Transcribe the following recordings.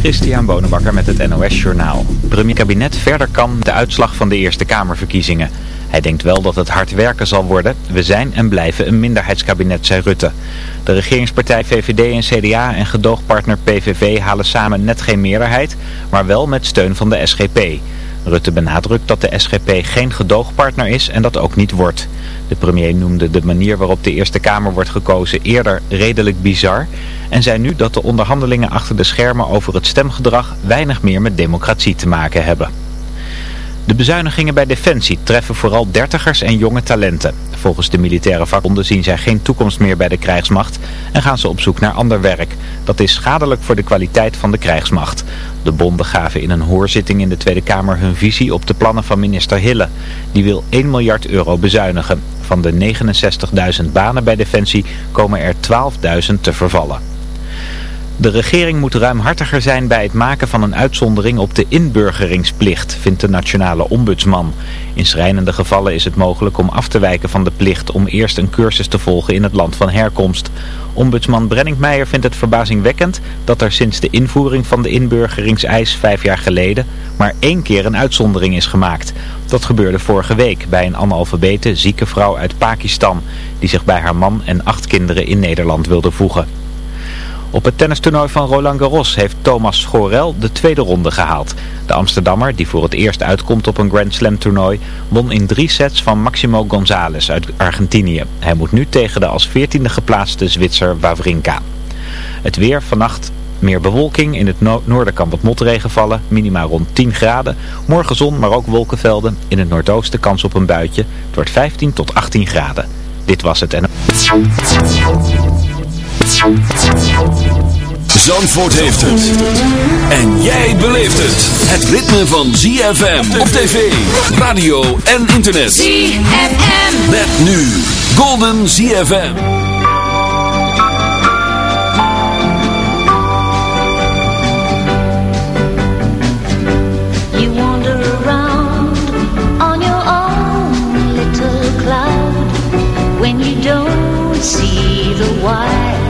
Christian Bonenbakker met het NOS Journaal. Premier kabinet verder kan de uitslag van de Eerste Kamerverkiezingen. Hij denkt wel dat het hard werken zal worden. We zijn en blijven een minderheidskabinet, zei Rutte. De regeringspartij VVD en CDA en gedoogpartner PVV halen samen net geen meerderheid, maar wel met steun van de SGP. Rutte benadrukt dat de SGP geen gedoogpartner is en dat ook niet wordt. De premier noemde de manier waarop de Eerste Kamer wordt gekozen eerder redelijk bizar en zei nu dat de onderhandelingen achter de schermen over het stemgedrag weinig meer met democratie te maken hebben. De bezuinigingen bij Defensie treffen vooral dertigers en jonge talenten. Volgens de militaire vakbonden zien zij geen toekomst meer bij de krijgsmacht en gaan ze op zoek naar ander werk. Dat is schadelijk voor de kwaliteit van de krijgsmacht. De bonden gaven in een hoorzitting in de Tweede Kamer hun visie op de plannen van minister Hille. Die wil 1 miljard euro bezuinigen. Van de 69.000 banen bij Defensie komen er 12.000 te vervallen. De regering moet ruimhartiger zijn bij het maken van een uitzondering op de inburgeringsplicht, vindt de nationale ombudsman. In schrijnende gevallen is het mogelijk om af te wijken van de plicht om eerst een cursus te volgen in het land van herkomst. Ombudsman Brenningmeijer vindt het verbazingwekkend dat er sinds de invoering van de inburgeringseis vijf jaar geleden maar één keer een uitzondering is gemaakt. Dat gebeurde vorige week bij een analfabete zieke vrouw uit Pakistan die zich bij haar man en acht kinderen in Nederland wilde voegen. Op het tennistoernooi van Roland Garros heeft Thomas Schorel de tweede ronde gehaald. De Amsterdammer, die voor het eerst uitkomt op een Grand Slam toernooi, won in drie sets van Maximo González uit Argentinië. Hij moet nu tegen de als veertiende geplaatste Zwitser Wawrinka. Het weer vannacht meer bewolking. In het noorden kan wat motregen vallen. Minima rond 10 graden. Morgen zon, maar ook wolkenvelden. In het noordoosten kans op een buitje. Het wordt 15 tot 18 graden. Dit was het en... Zandvoort heeft het. En jij beleeft het. Het ritme van ZFM op tv, radio en internet. ZFM. Met nu Golden ZFM. You wander around on your own little cloud when you don't see the why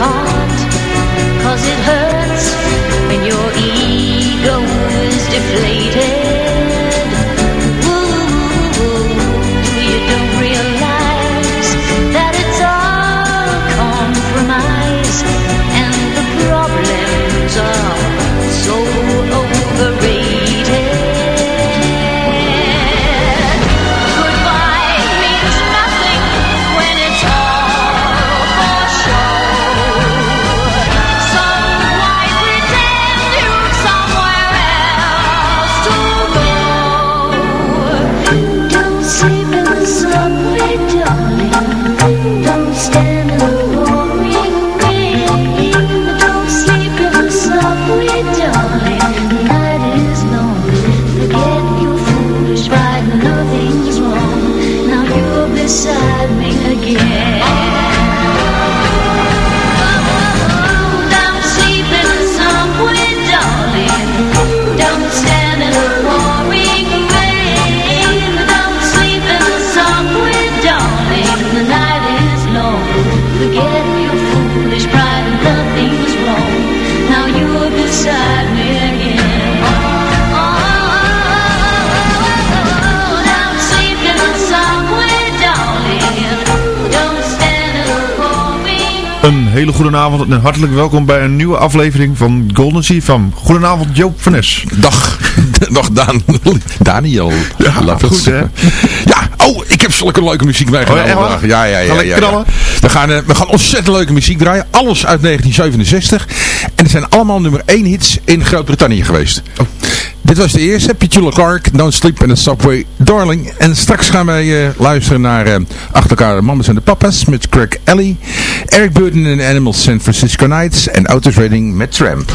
heart. Cause it hurts when your ego is deflated. Een hele goede avond en hartelijk welkom bij een nieuwe aflevering van Golden Sea van Goedenavond Joop van Nes. Dag, dag Daan, Daniel. Ja, Laat goed, hè? Ja, oh, ik heb zulke leuke muziek meegenomen Oh, ja. Ja, ja? We gaan, eh, we gaan ontzettend leuke muziek draaien. Alles uit 1967. En het zijn allemaal nummer 1 hits in Groot-Brittannië geweest. Oh. Dit was de eerste, Petula Clark, Don't Sleep in the Subway, Darling. En straks gaan wij eh, luisteren naar eh, achter elkaar de Mamas en de Papas met Craig Ellie. Eric Burden en Animals San Francisco Nights. En Autos Reading met Tramp.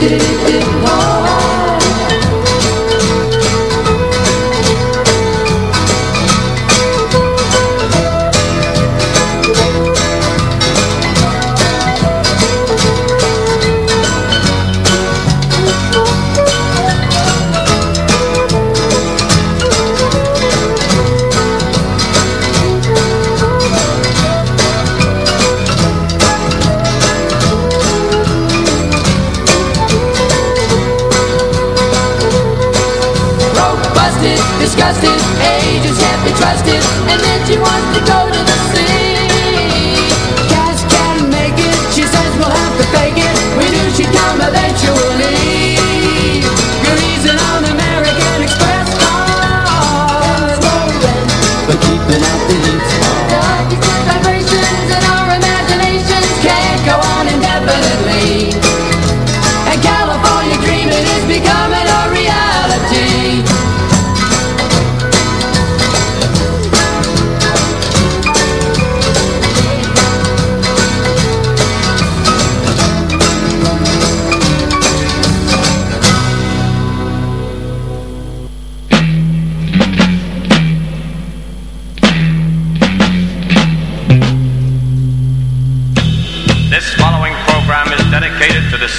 do, do, do,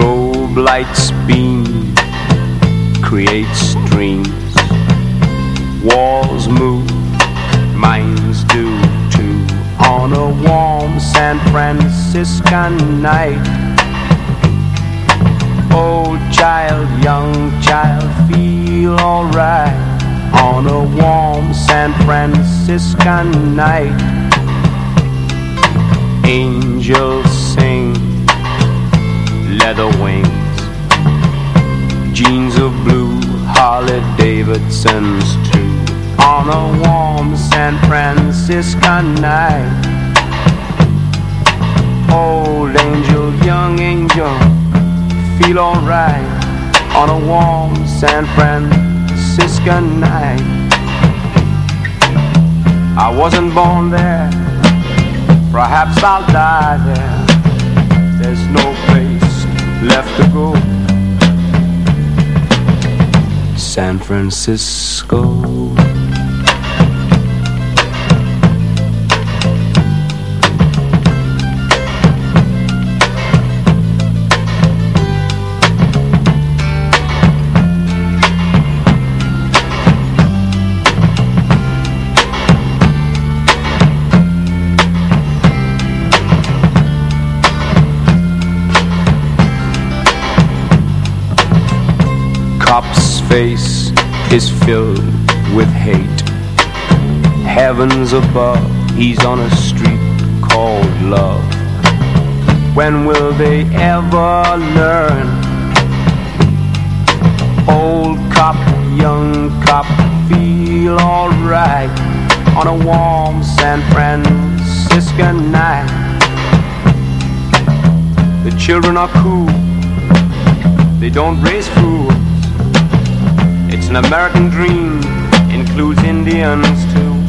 Strobe lights beam, creates dreams. Walls move, minds do too. On a warm San Franciscan night. Old child, young child, feel alright. On a warm San Franciscan night. Angels sing, leather wings, jeans of blue, Harley Davidsons too. On a warm San Franciscan night, old angel, young angel, feel alright. On a warm San Franciscan night, I wasn't born there. Perhaps I'll die there. Left to go. San Francisco. Face is filled with hate. Heavens above, he's on a street called love. When will they ever learn? Old cop, young cop, feel alright on a warm San Franciscan night. The children are cool, they don't raise fools. It's an American dream, includes Indians too.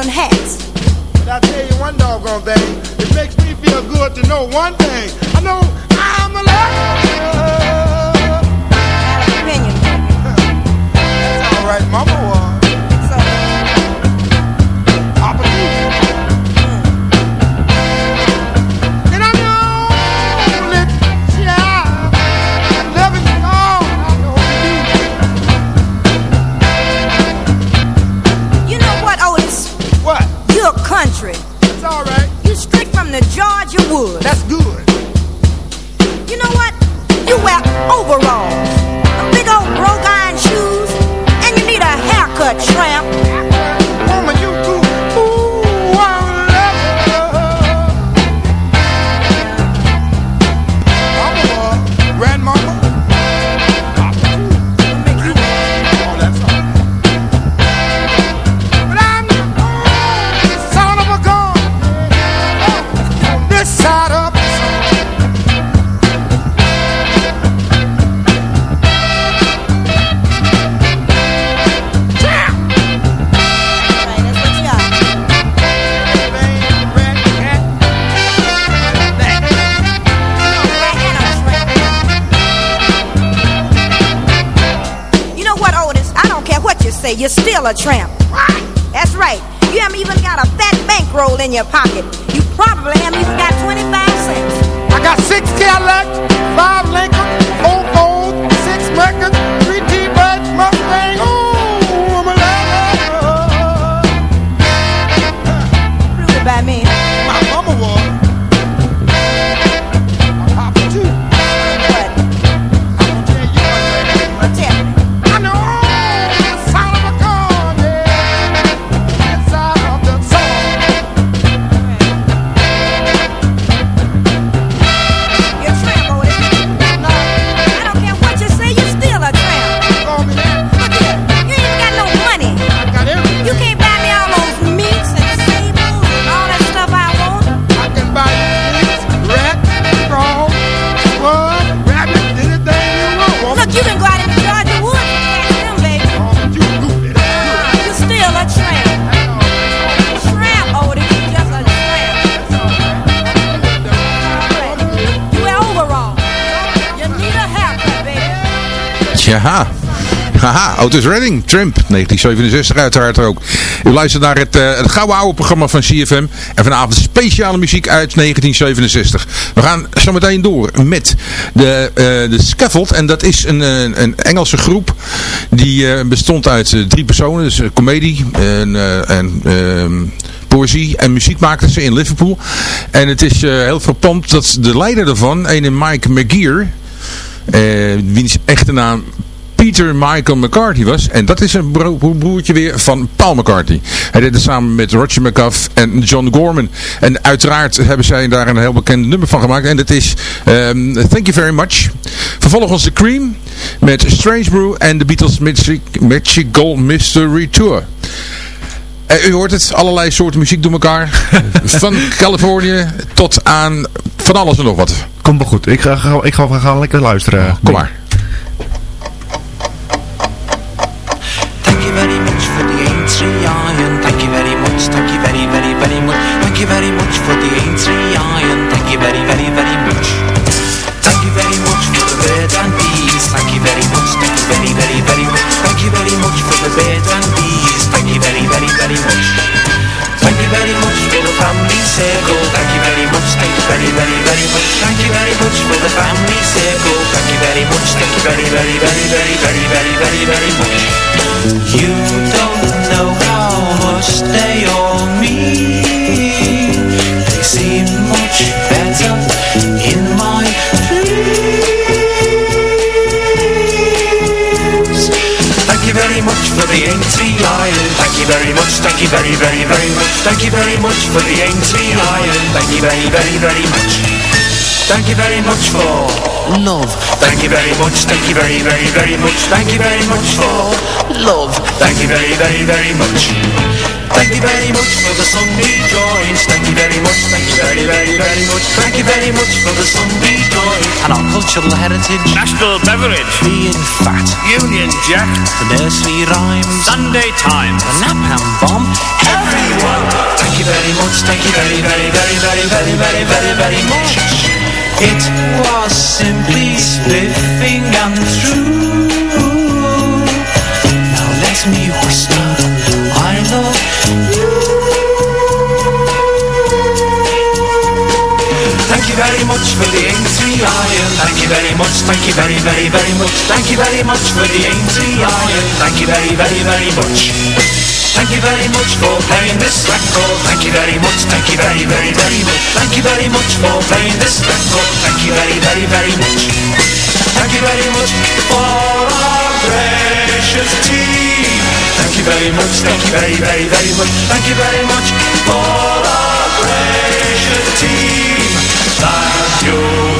Stetson hats. But I tell you one doggone thing. It makes me feel good to know one thing. I know I'm alive. That's good. A tramp. That's right. You haven't even got a fat bankroll in your pocket. You probably haven't even got 25 cents. I got six Cadillacs, five Ja. Haha, Otis Redding, Tramp, 1967 uiteraard ook. U luistert naar het, eh, het gouden oude programma van CFM. En vanavond speciale muziek uit 1967. We gaan zo meteen door met de, eh, de Scaffold. En dat is een, eh, een Engelse groep die bestond uit drie personen. Dus een comedie en, en ehm, poëzie en muziek maakten ze in Liverpool. En het is heel frappant dat de leider daarvan, een Mike McGear, wiens echte naam Peter Michael McCarthy was. En dat is een bro- broertje weer van Paul McCartney. Hij deed het samen met Roger McGuff en John Gorman. En uiteraard hebben zij daar een heel bekend nummer van gemaakt. En dat is ehm, Thank You Very Much. Vervolgens The Cream met Strange Brew en de Beatles Magic, Magical Mystery Tour. Eh, u hoort het, allerlei soorten muziek door elkaar. van Californië tot aan van alles en nog wat. Komt wel goed. Ik ga, ga- ik ga, gaan lekker luisteren. Kom maar. Thank you very much for the Aintree Iron. Thank you very much. Thank you very, very, very much. Thank you very much for the Aintree Iron. Thank you very, very, very much. Thank you very much for the bird and bees. Thank you very much. Thank you very, very, very much. Thank you very much for the bird and bees. Thank you very, very, very much. Thank you very much for the family circle. Very, very, very much. Thank you very much for the family circle. Thank you very much. Thank you very, very, very, very, very, very, very, very much. You don't know how much they all mean. They seem much better in my dreams. Thank you very much for the Aintree Iron. Thank you very much. Thank you very, very. Thank you very much for the Aintree Iron. Thank you very, very, very much. Thank you very much for love. Thank you very much. Thank you very, very, very much. Thank you very much for love. Thank you very, very, very much. Thank you very much for the Sunday joints. Thank you very much. Thank you very, very, very much. Thank you very much for the Sunday joints and our cultural heritage. National beverage. Being fat. Union Jack. The nursery rhymes. Sunday Times. The napalm bomb. Everyone. Thank you very much. Thank you very, very, very, very, very, very, very, very much. It was simply spiffing and true. Now let me whisper, very much for the Aintree Iron. Thank you very much. Thank you very, very, very much. Thank you very much for the Aintree Iron. Thank you very, very, very much. Thank you very much for playing this record. Thank you very much. Thank you very, very, very much. Thank you very much for playing this record. Thank you very, very, very much. Thank you very much for our gracious team. Thank you very much. Thank you very, very, very much. Thank you very much for our gracious team. Thank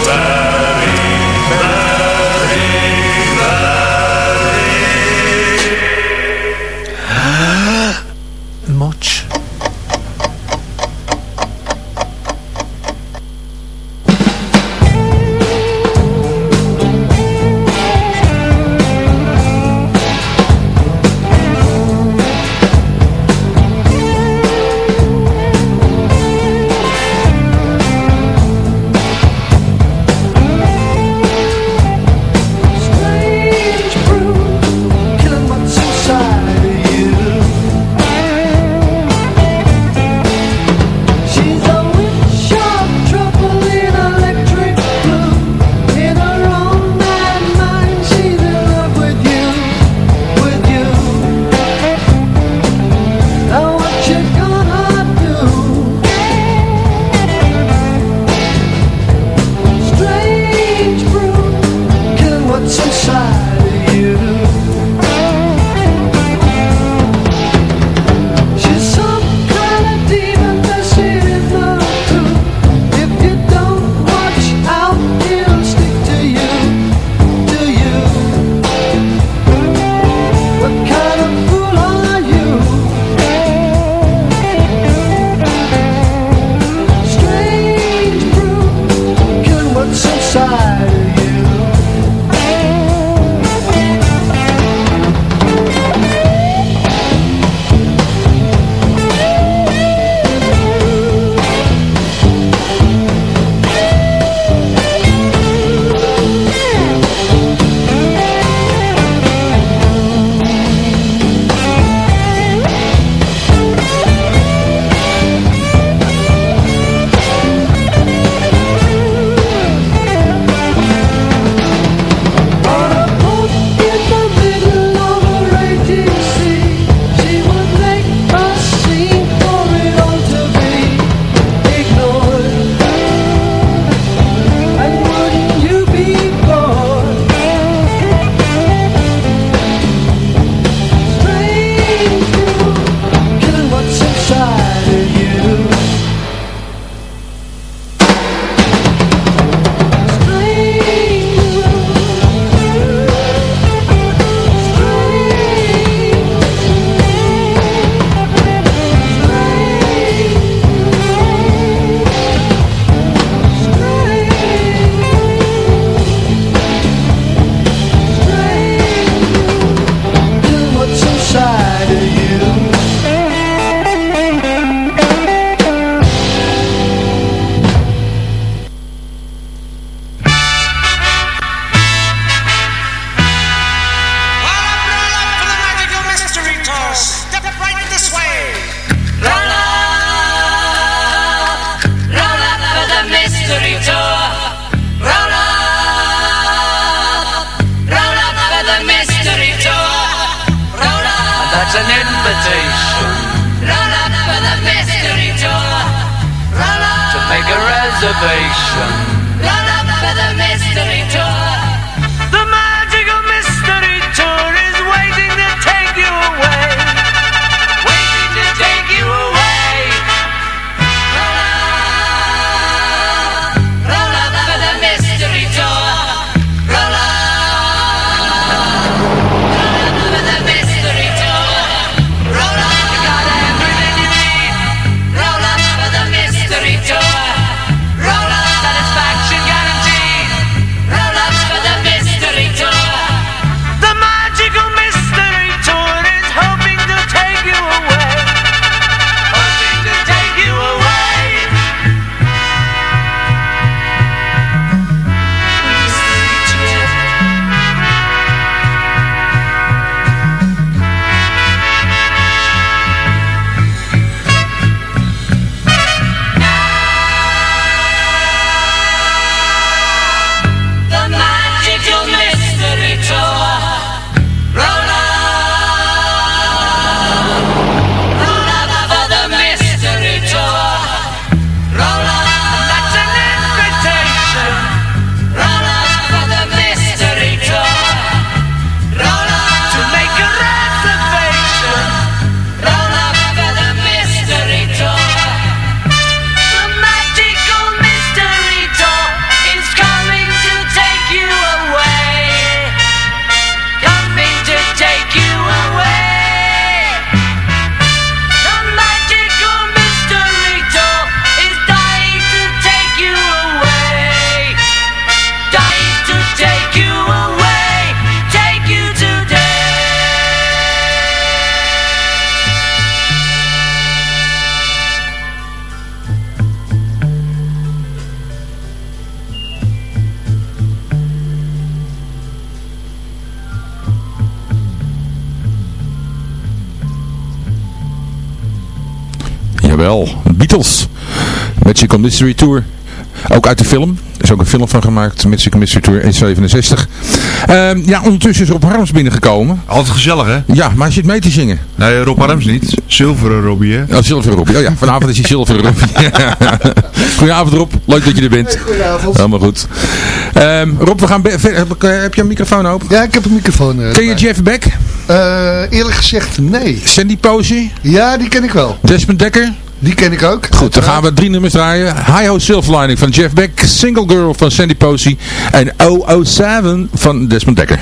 Mystery Tour. Ook uit de film. Er is ook een film van gemaakt, Magical Mystery Tour in 67. Ehm, ja, ondertussen is Rob Harms binnengekomen. Altijd gezellig, hè? Ja, maar hij zit mee te zingen. Nee, Rob Harms niet. Zilveren Robbie, hè? Oh, Zilveren Robbie. Oh ja, vanavond is hij Zilveren Robbie. Goedenavond Rob, leuk dat je er bent. Goedenavond. Helemaal goed. Ehm, Rob, we gaan heb, eh, heb je een microfoon open? Ja, ik heb een microfoon. eh, Ken je. Jeff Beck? Eh, eerlijk gezegd, nee. Sandy Posey? Ja, die ken ik wel. Desmond Dekker? Die ken ik ook. Goed, dan gaan we drie nummers draaien. Hi Ho Silver Lining van Jeff Beck, Single Girl van Sandy Posey en 007 van Desmond Dekker.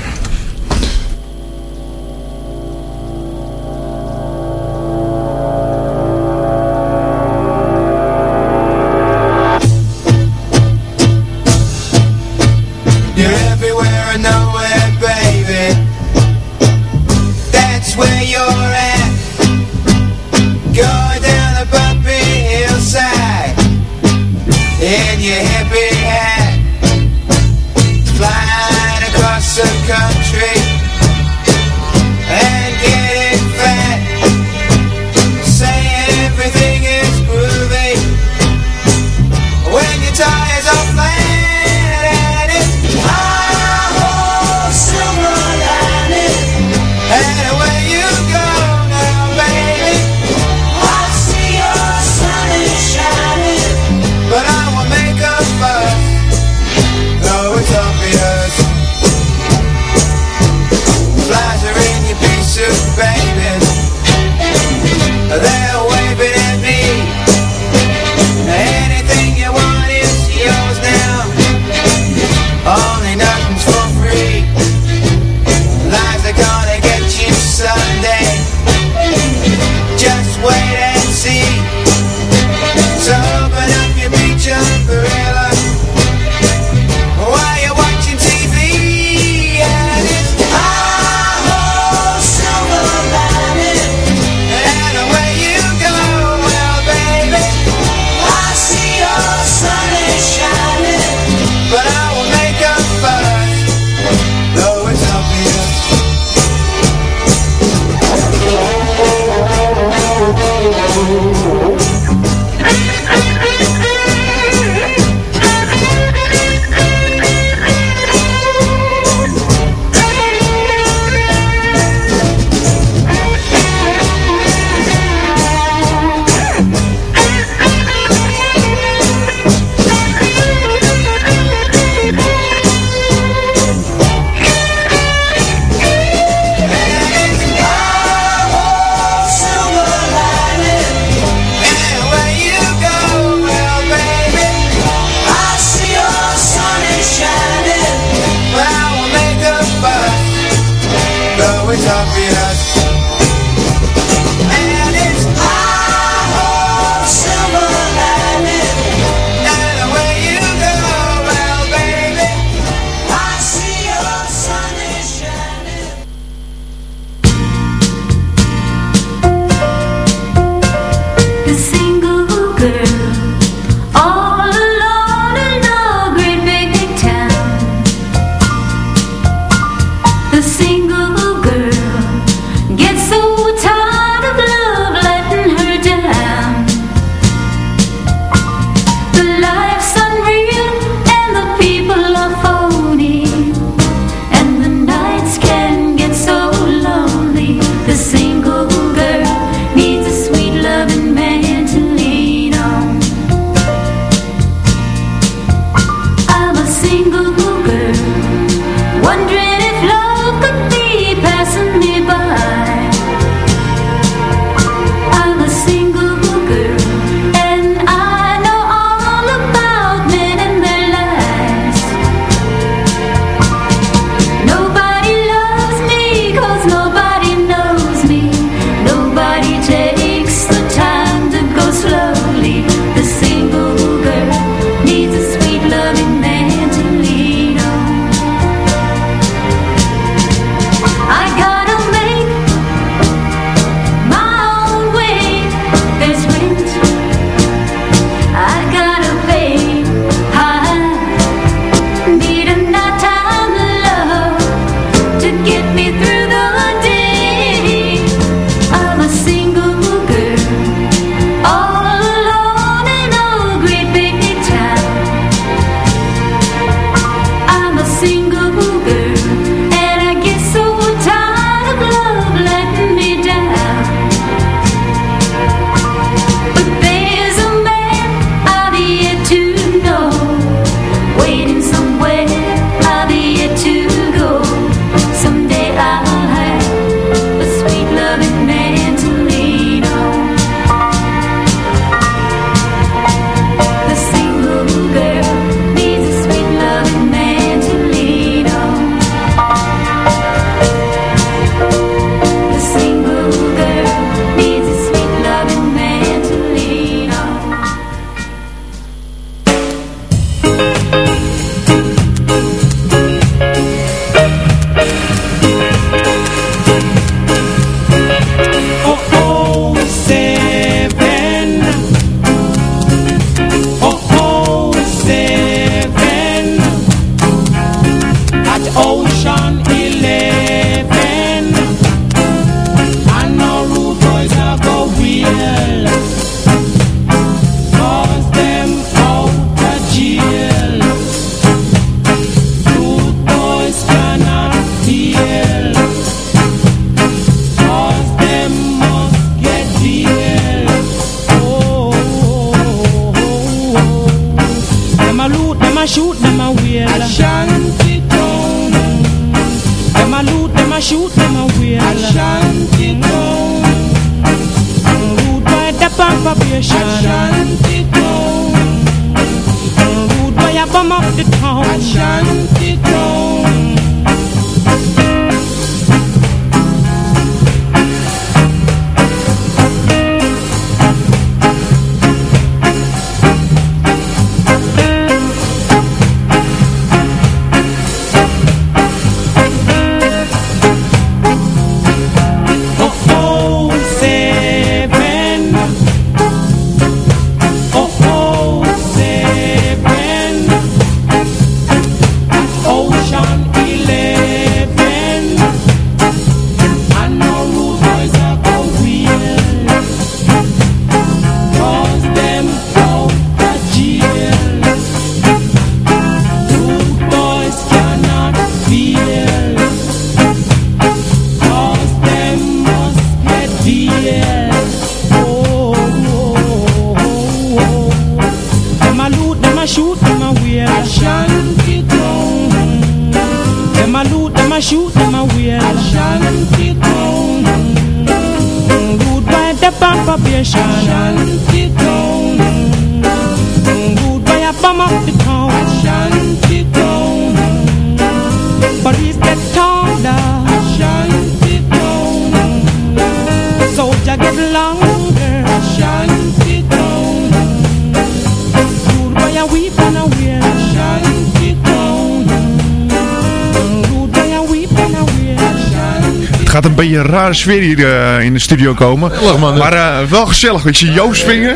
gaat een beetje een rare sfeer hier eh, in de studio komen. Maar eh, wel gezellig. Ik zie Joost swingen.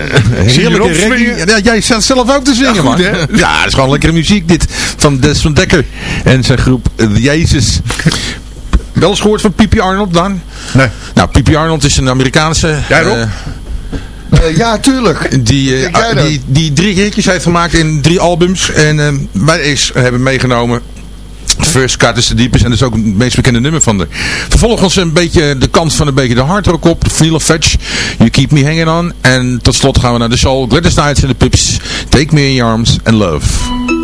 Ja, jij staat zelf ook te zingen, man. Ja, het is gewoon lekkere muziek dit. Van Des van Dekker en zijn groep Jezus. wel eens gehoord van Pipi Arnold dan? Nee. Nou, Pipi Arnold is een Amerikaanse... Jij Rob? Eh, ja, tuurlijk. Die, die, die drie hitjes heeft gemaakt in drie albums. En wij is, hebben meegenomen First Cut is de diepste en dat is ook het meest bekende nummer van de. Vervolgens een beetje de kant van een beetje de hard rock op. of Fetch, You Keep Me Hanging On. En tot slot gaan we naar de soul. Gladys nights' en de Pips, Take Me In Your Arms and Love.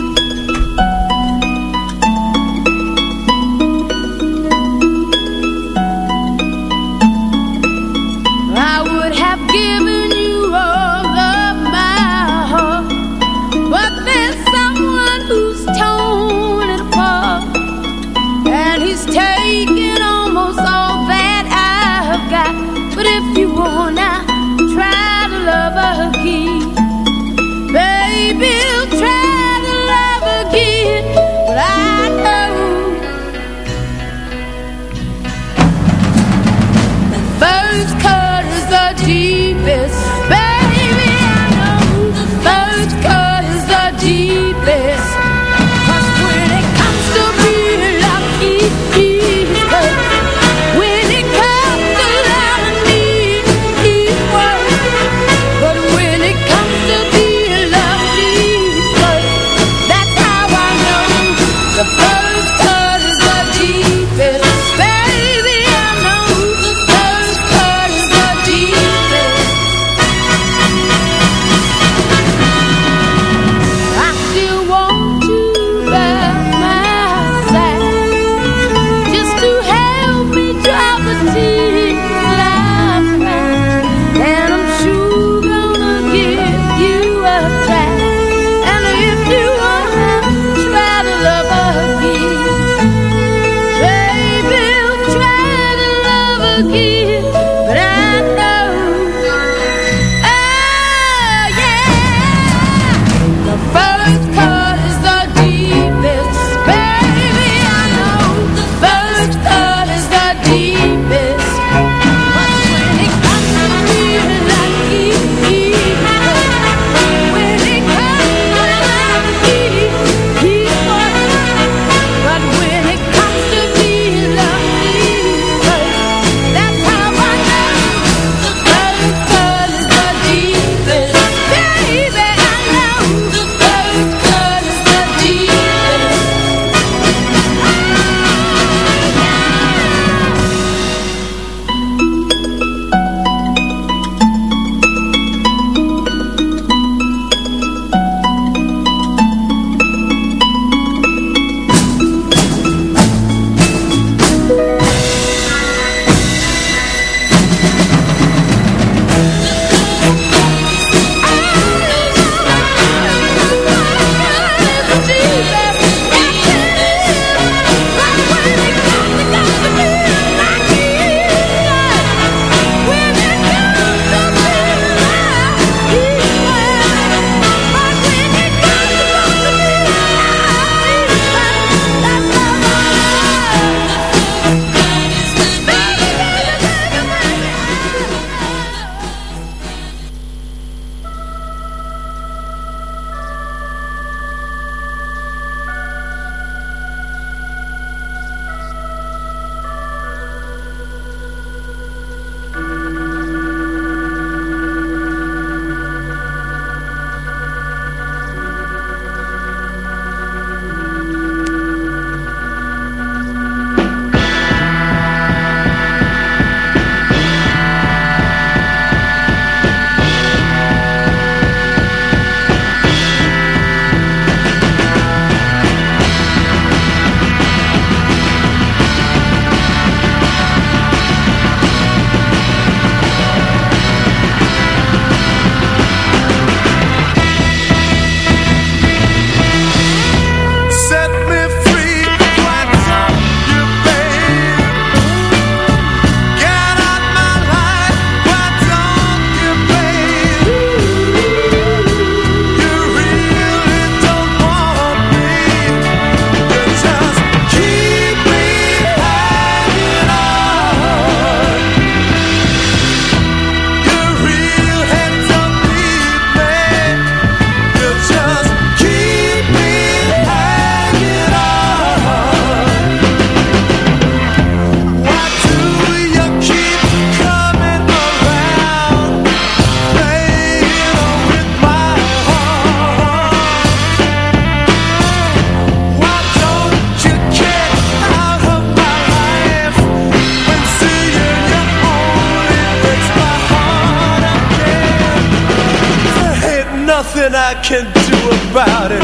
Can do about it.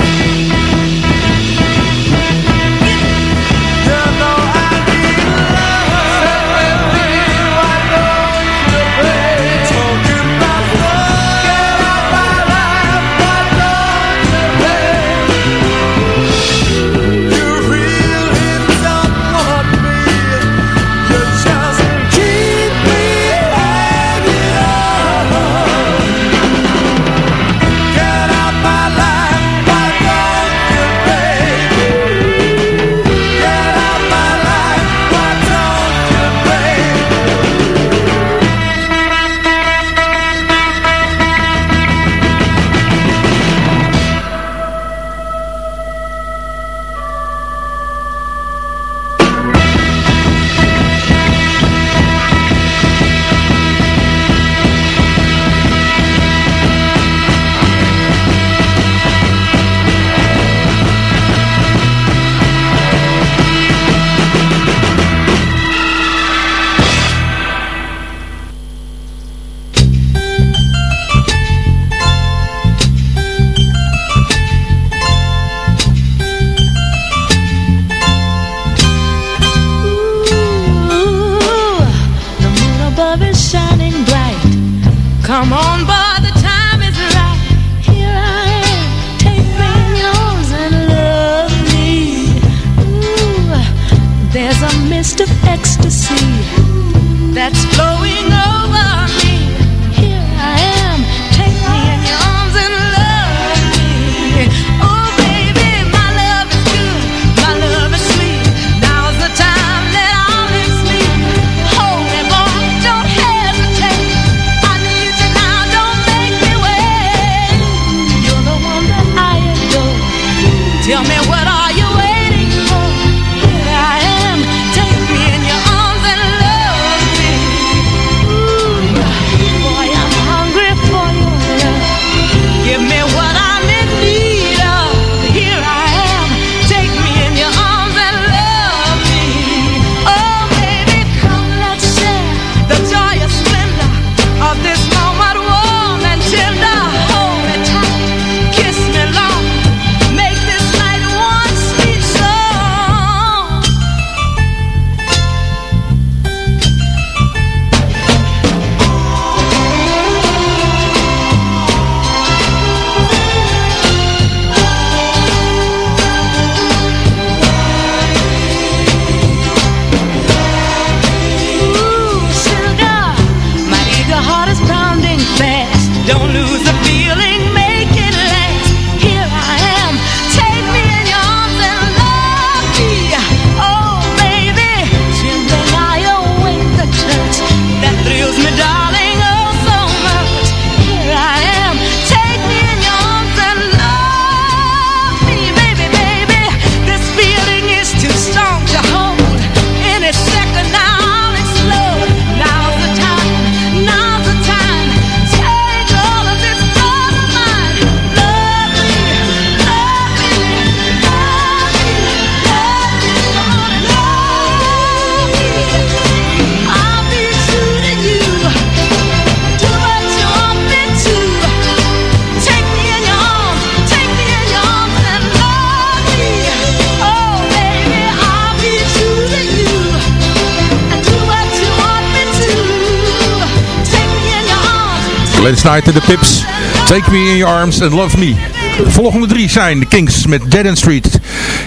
Glenn en de Pips, Take Me In Your Arms and Love Me. De volgende drie zijn de Kings met Dead End Street.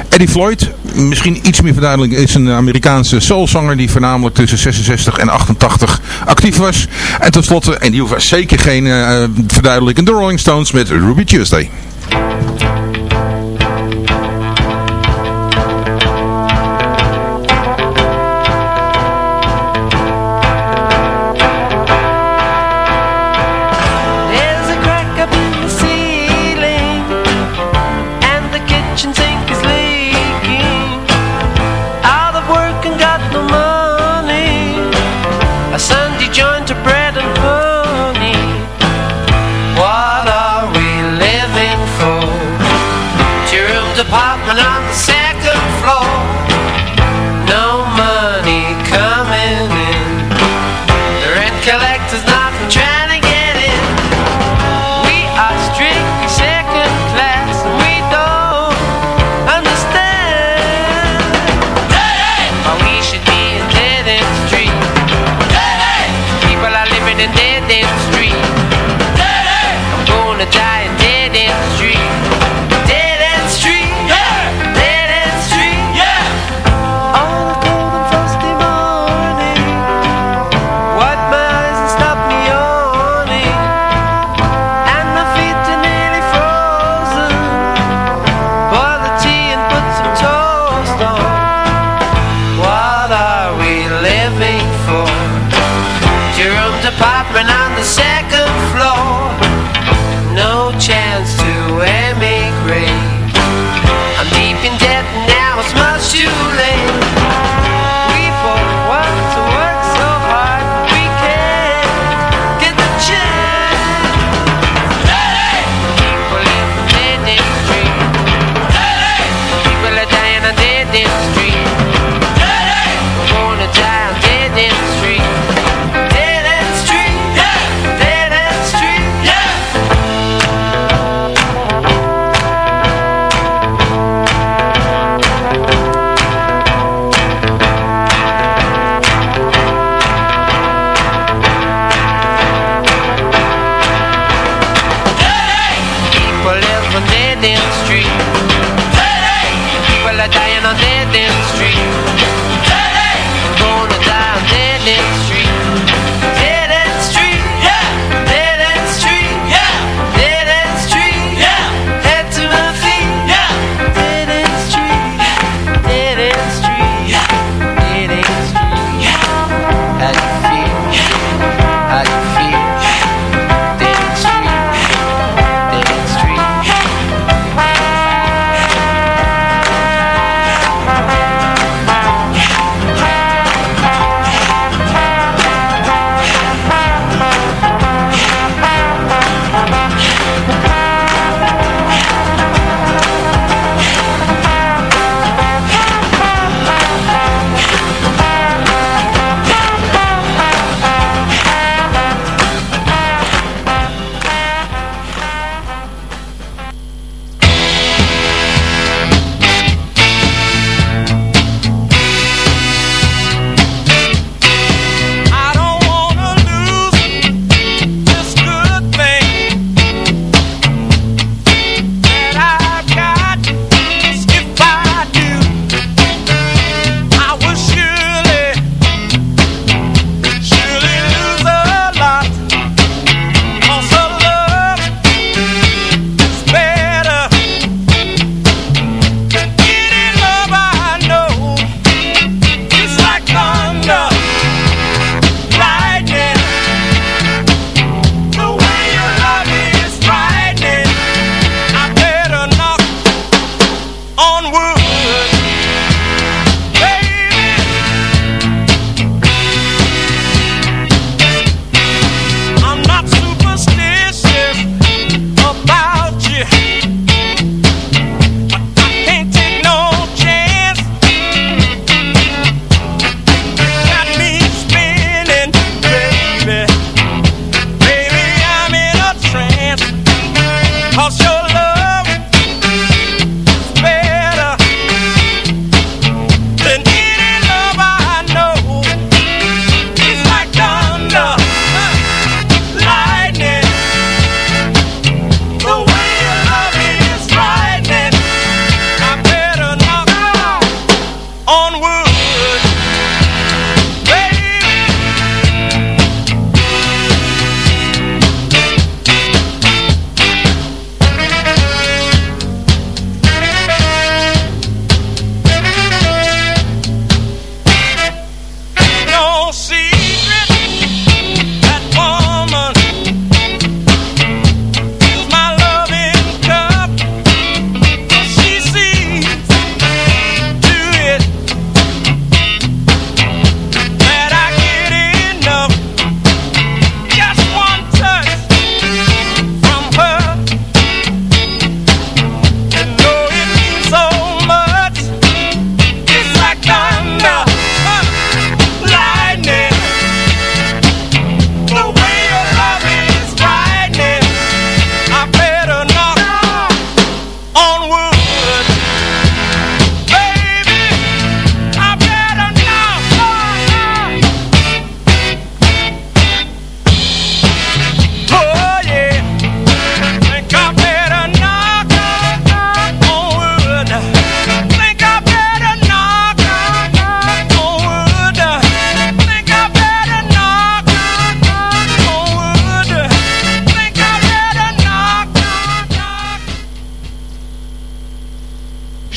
Eddie Floyd, misschien iets meer verduidelijk, is een Amerikaanse soulzanger die voornamelijk tussen 66 en 88 actief was. En tenslotte, slotte, en die hoeft zeker geen uh, de Rolling Stones met Ruby Tuesday.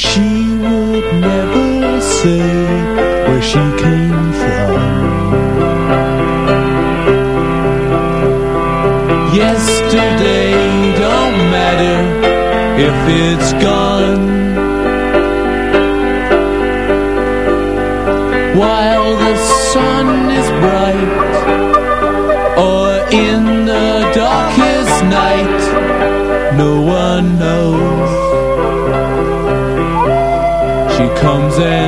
She would never say where she came from. Yesterday don't matter if it's gone. Comes and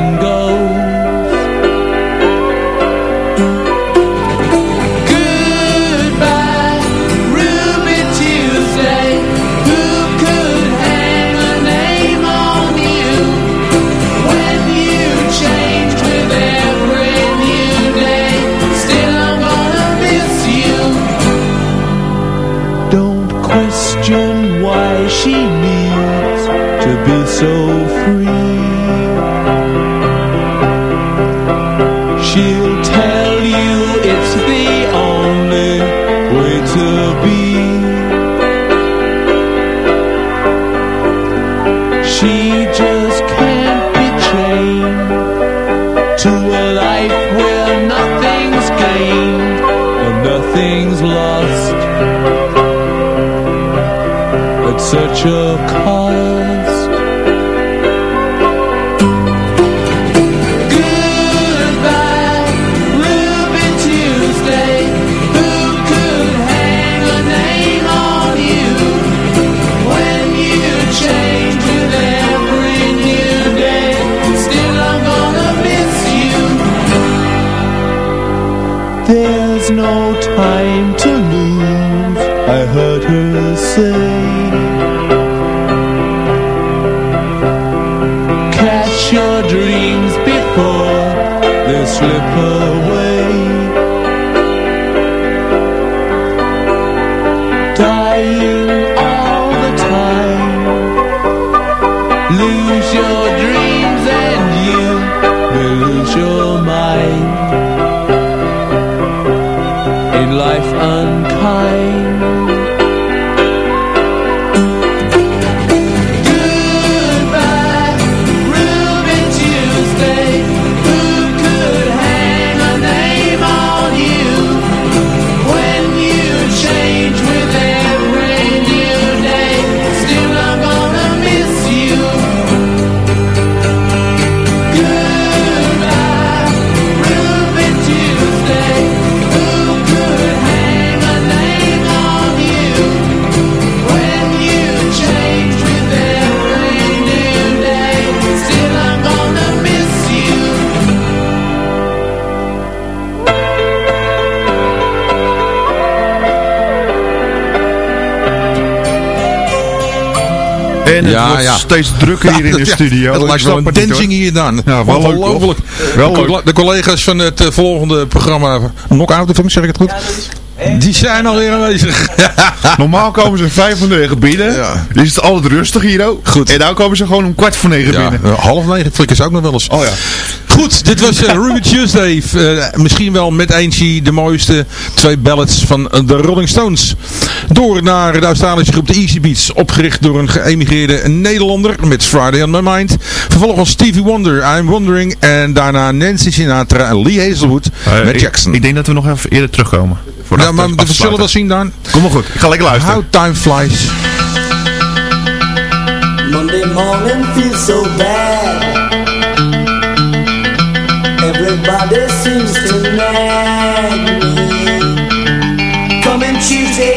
Goodbye, Tuesday. Who could hang a name on you when you change with every new day? Still, I'm gonna miss you. There's no time to lose. Slip away. En het Ja, wordt ja. steeds drukker hier in de Ja, studio. Het lijkt wel niet, dancing hier dan. Ja, wel leuk, Ongelooflijk. Wel De leuk. colla- De collega's van het eh, volgende programma Knockout, of zeg ik het goed? Die zijn alweer aanwezig. Normaal komen ze vijf van negen binnen. Ja. Dan is het altijd rustig hier ook. Goed. En nou komen ze gewoon om kwart voor negen Ja, binnen. eh, half negen flikkers ook nog wel eens. Oh ja. Goed, dit was eh, Ruby Tuesday. Misschien wel met eentje de mooiste twee ballads van de Rolling Stones. Door naar de Australische groep de Easy Beats. Opgericht door een geëmigreerde Nederlander met Friday on My Mind. Vervolgens Stevie Wonder, I'm Wondering. En daarna Nancy Sinatra en Lee Hazelwood Eh, met Jackson. Ik, denk dat we nog even eerder terugkomen. Voor maar we zullen wel zien dan. Kom maar goed, ik ga lekker luisteren. How time flies. Monday morning feels so bad. Everybody seems to nag me. Coming Tuesday,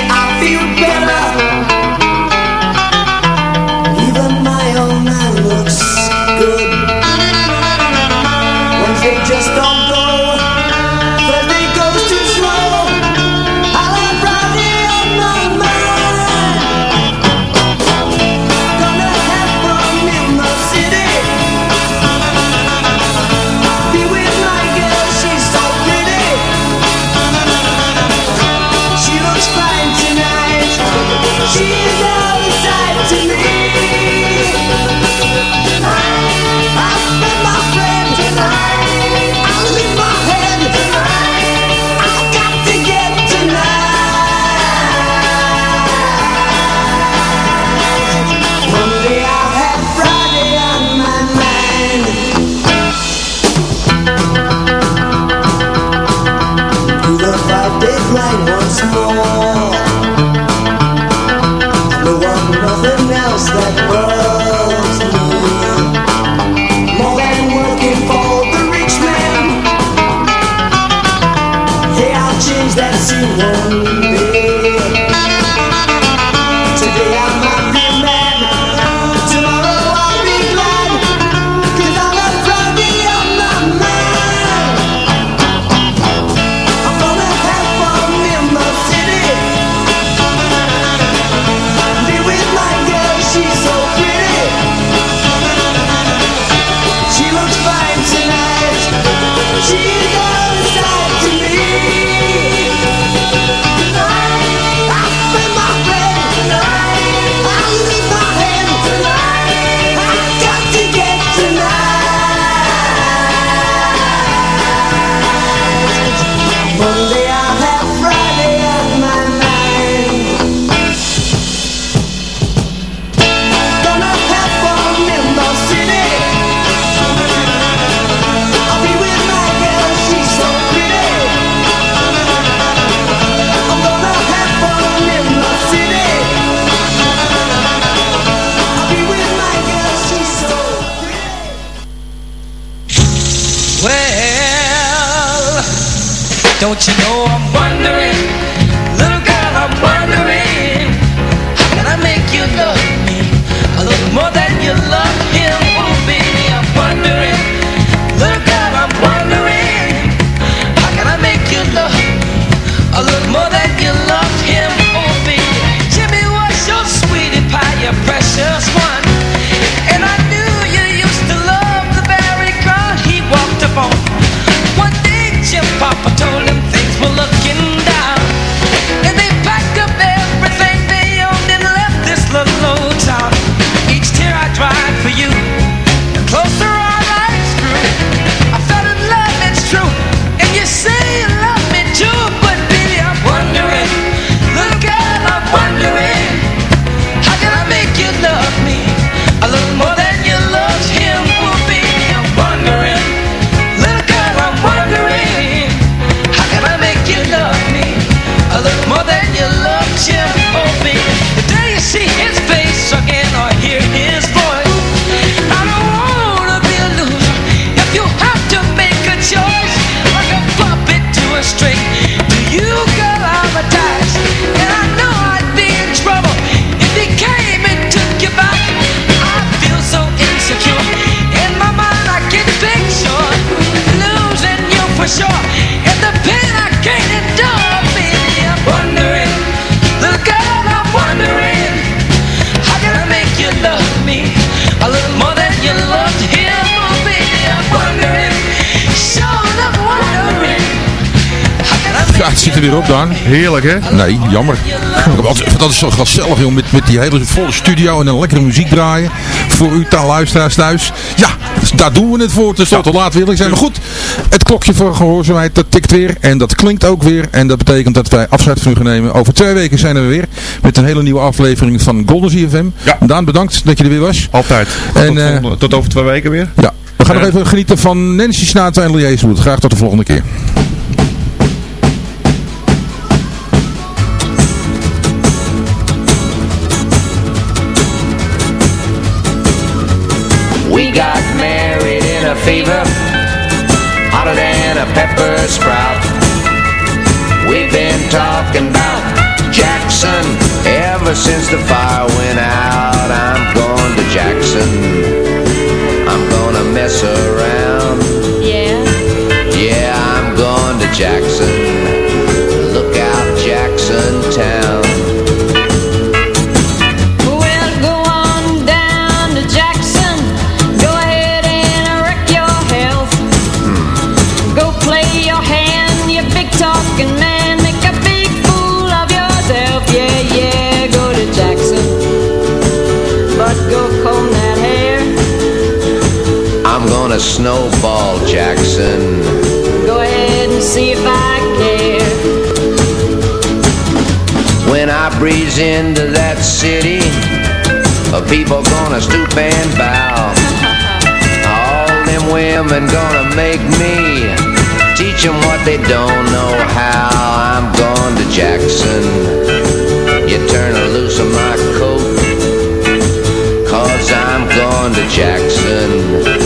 you want op, Dan. Heerlijk, hè? Nee, jammer. Dat is zo gezellig, joh. Met, met die hele volle studio en dan lekkere muziek draaien. Voor u taalluisteraars thuis. Ja, dus daar doen we het voor. Het is tot ja. laat wil ik zijn. Maar goed, het klokje voor gehoorzaamheid, dat tikt weer. En dat klinkt ook weer. En dat betekent dat wij afscheid van u gaan nemen. Over twee weken zijn we weer. Met een hele nieuwe aflevering van Golden ZFM. Ja. Daan, bedankt dat je er weer was. Altijd. En, tot, eh, over twee weken weer. Ja. We gaan nog even genieten van Nancy Sinatra en Lee Graag tot de volgende keer. We got married in a fever Hotter than a pepper sprout. We've been talking about Jackson Ever since the fire went out. I'm going to Jackson. I'm gonna mess around. Yeah. Yeah, I'm going to Jackson. people gonna stoop and bow. All them women gonna make me teach them what they don't know how. I'm going to Jackson. You turn a loose of my coat. Cause I'm going to Jackson.